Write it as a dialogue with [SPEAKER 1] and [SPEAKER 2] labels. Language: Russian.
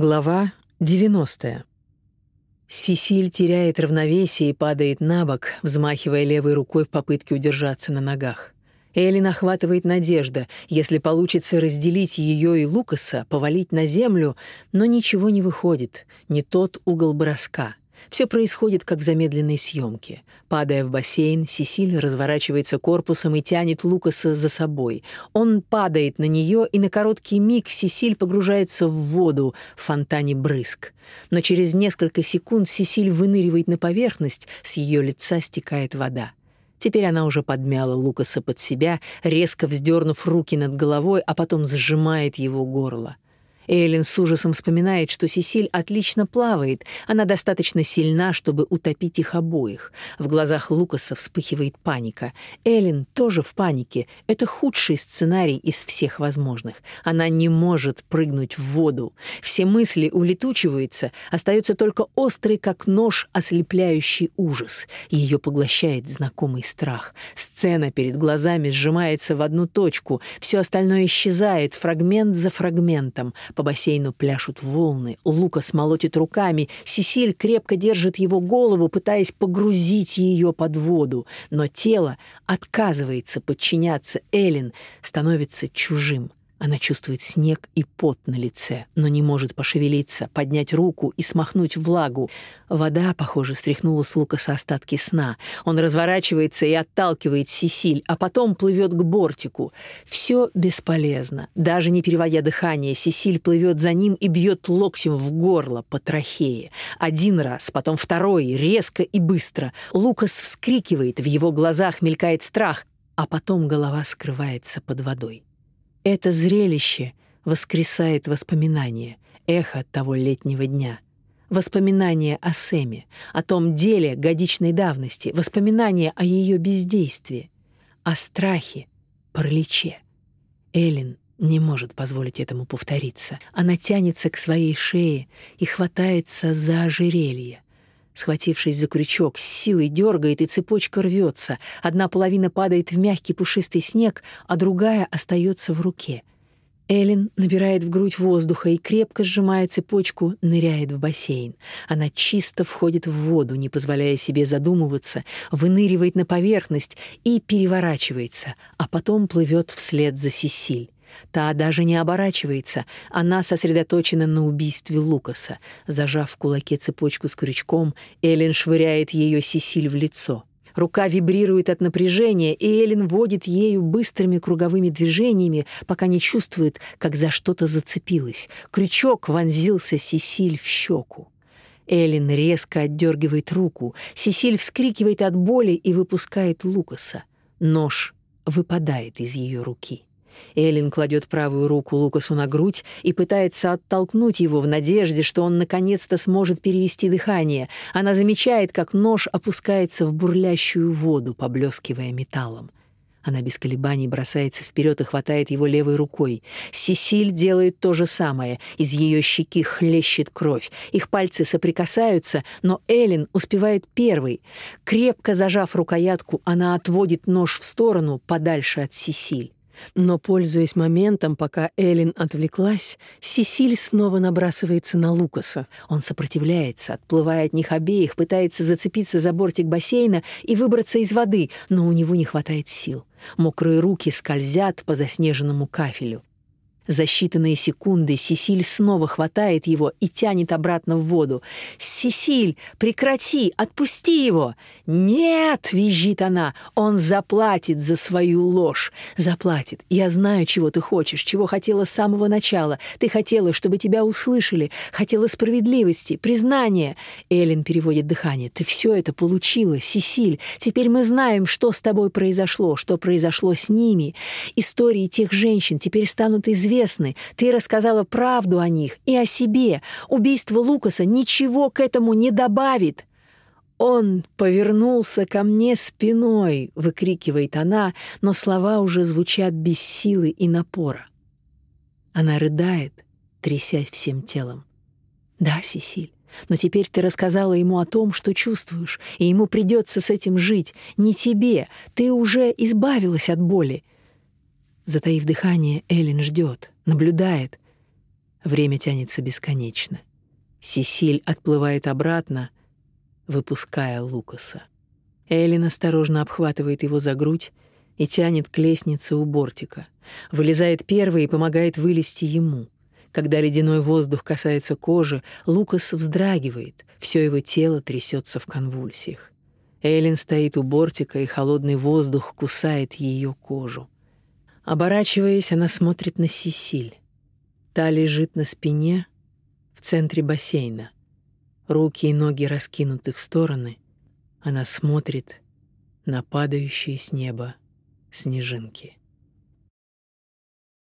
[SPEAKER 1] Глава 90. Сисиль теряет равновесие и падает на бок, взмахивая левой рукой в попытке удержаться на ногах. Эллен охватывает надежда, если получится разделить ее и Лукаса, повалить на землю, но ничего не выходит, не тот угол броска — все происходит как в замедленной съемке. Падая в бассейн, Сесиль разворачивается корпусом и тянет Лукаса за собой. Он падает на нее, и на короткий миг Сесиль погружается в воду в фонтане брызг. Но через несколько секунд Сесиль выныривает на поверхность, с ее лица стекает вода. Теперь она уже подмяла Лукаса под себя, резко вздернув руки над головой, а потом сжимает его горло. Эйлин с ужасом вспоминает, что Сесиль отлично плавает, она достаточно сильна, чтобы утопить их обоих. В глазах Лукаса вспыхивает паника. Эйлин тоже в панике. Это худший сценарий из всех возможных. Она не может прыгнуть в воду. Все мысли улетучиваются, остается только острый, как нож, ослепляющий ужас. Ее поглощает знакомый страх. Сцена перед глазами сжимается в одну точку, все остальное исчезает, фрагмент за фрагментом. По бассейну пляшут волны, Лукас молотит руками, Сесиль крепко держит его голову, пытаясь погрузить ее под воду, но тело отказывается подчиняться Эллен, становится чужим. Она чувствует снег и пот на лице, но не может пошевелиться, поднять руку и смахнуть влагу. Вода, похоже, стряхнула с Лукаса остатки сна. Он разворачивается и отталкивает Сесиль, а потом плывет к бортику. Все бесполезно. Даже не переводя дыхание, Сесиль плывет за ним и бьет локтем в горло по трахее. Один раз, потом второй, резко и быстро. Лукас вскрикивает, в его глазах мелькает страх, а потом голова скрывается под водой. Это зрелище воскресает воспоминания, эхо того летнего дня. Воспоминания о Сэме, о том деле годичной давности, воспоминания о ее бездействии, о страхе, параличе. Эллен не может позволить этому повториться. Она тянется к своей шее и хватается за ожерелье. Схватившись за крючок, с силой дергает, и цепочка рвется. Одна половина падает в мягкий пушистый снег, а другая остается в руке. Эллен набирает в грудь воздуха и, крепко сжимая цепочку, ныряет в бассейн. Она чисто входит в воду, не позволяя себе задумываться, выныривает на поверхность и переворачивается, а потом плывет вслед за Сесиль. Та даже не оборачивается, она сосредоточена на убийстве Лукаса. Зажав в кулаке цепочку с крючком, Эллен швыряет ее Сесиль в лицо. Рука вибрирует от напряжения, и Эллен водит ею быстрыми круговыми движениями, пока не чувствует, как за что-то зацепилась. Крючок вонзился Сесиль в щеку. Эллен резко отдергивает руку. Сесиль вскрикивает от боли и выпускает Лукаса. Нож выпадает из ее руки. Эллен кладет правую руку Лукасу на грудь и пытается оттолкнуть его в надежде, что он наконец-то сможет перевести дыхание. Она замечает, как нож опускается в бурлящую воду, поблескивая металлом. Она без колебаний бросается вперед и хватает его левой рукой. Сесиль делает то же самое. Из ее щеки хлещет кровь. Их пальцы соприкасаются, но Эллен успевает первой. Крепко зажав рукоятку, она отводит нож в сторону, подальше от Сесиль. Но, пользуясь моментом, пока Элин отвлеклась, Сесиль снова набрасывается на Лукаса. Он сопротивляется, отплывая от них обеих, пытается зацепиться за бортик бассейна и выбраться из воды, но у него не хватает сил. Мокрые руки скользят по заснеженному кафелю. За считанные секунды Сесиль снова хватает его и тянет обратно в воду. «Сесиль, прекрати! Отпусти его!» «Нет!» — визжит она. «Он заплатит за свою ложь! Заплатит! Я знаю, чего ты хочешь, чего хотела с самого начала. Ты хотела, чтобы тебя услышали, хотела справедливости, признания!» Эллен переводит дыхание. «Ты все это получила, Сесиль. Теперь мы знаем, что с тобой произошло, что произошло с ними. Истории тех женщин теперь станут известны известны. Ты рассказала правду о них и о себе. Убийство Лукаса ничего к этому не добавит». «Он повернулся ко мне спиной», — выкрикивает она, но слова уже звучат без силы и напора. Она рыдает, трясясь всем телом. «Да, Сесиль, но теперь ты рассказала ему о том, что чувствуешь, и ему придется с этим жить. Не тебе, ты уже избавилась от боли. Затаив дыхание, Эллен ждет, наблюдает. Время тянется бесконечно. Сесиль отплывает обратно, выпуская Лукаса. Эллен осторожно обхватывает его за грудь и тянет к лестнице у бортика. Вылезает первый и помогает вылезти ему. Когда ледяной воздух касается кожи, Лукас вздрагивает, все его тело трясется в конвульсиях. Эллен стоит у бортика, и холодный воздух кусает ее кожу. Оборачиваясь, она смотрит на Сесиль. Та лежит на спине в центре бассейна. Руки и ноги раскинуты в стороны. Она смотрит на падающие с неба снежинки.